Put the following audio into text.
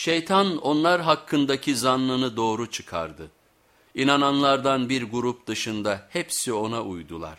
Şeytan onlar hakkındaki zannını doğru çıkardı. İnananlardan bir grup dışında hepsi ona uydular.